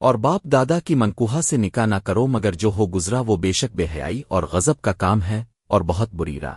اور باپ دادا کی منکوہا سے نکاح نہ کرو مگر جو ہو گزرا وہ بے شک بے حیائی اور غضب کا کام ہے اور بہت بری راہ۔